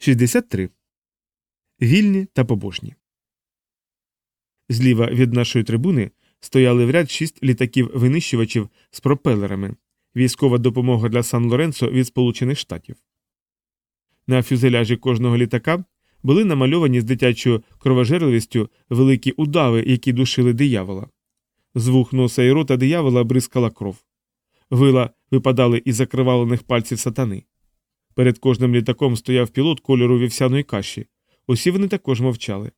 63. Вільні та побожні. Зліва від нашої трибуни стояли в ряд шість літаків-винищувачів з пропелерами, військова допомога для Сан Лоренцо від Сполучених Штатів. На фюзеляжі кожного літака були намальовані з дитячою кровожерливістю великі удави, які душили диявола. З вух носа і рота диявола бризкала кров. Вила випадали із закривалених пальців сатани. Перед кожним літаком стояв пілот кольору вівсяної каші. Усі вони також мовчали.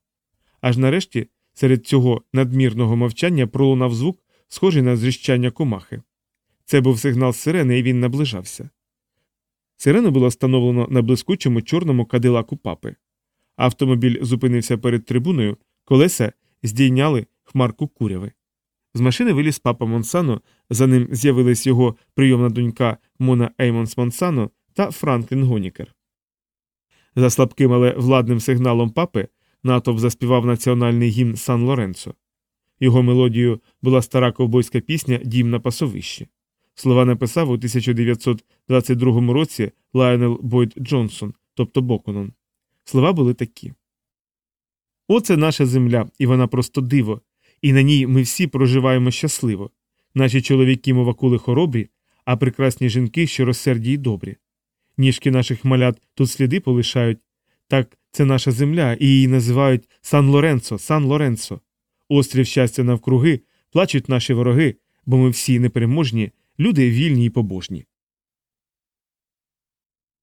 Аж нарешті серед цього надмірного мовчання пролунав звук, схожий на зріщання комахи. Це був сигнал сирени, і він наближався. Сирену було встановлено на блискучому чорному кадилаку папи. Автомобіль зупинився перед трибуною, колеса здійняли хмарку куряви. З машини виліз папа Монсано, за ним з'явилась його прийомна донька Мона Еймонс Монзано та Франклін Гонікер. За слабким, але владним сигналом папи натовп заспівав національний гімн Сан Лоренцо. Його мелодією була стара ковбойська пісня Дім на пасовищі. Слова написав у 1922 році Лайонел Бойд Джонсон, тобто Боконон. Слова були такі: Оце наша земля, і вона просто диво, і на ній ми всі проживаємо щасливо. Наші чоловіки мовакули хоробрі, а прекрасні жінки щиросерді й добрі. Ніжки наших малят тут сліди полишають. Так, це наша земля, і її називають Сан Лоренцо, Сан Лоренцо. Острів щастя навкруги, плачуть наші вороги, бо ми всі непереможні, люди вільні й побожні.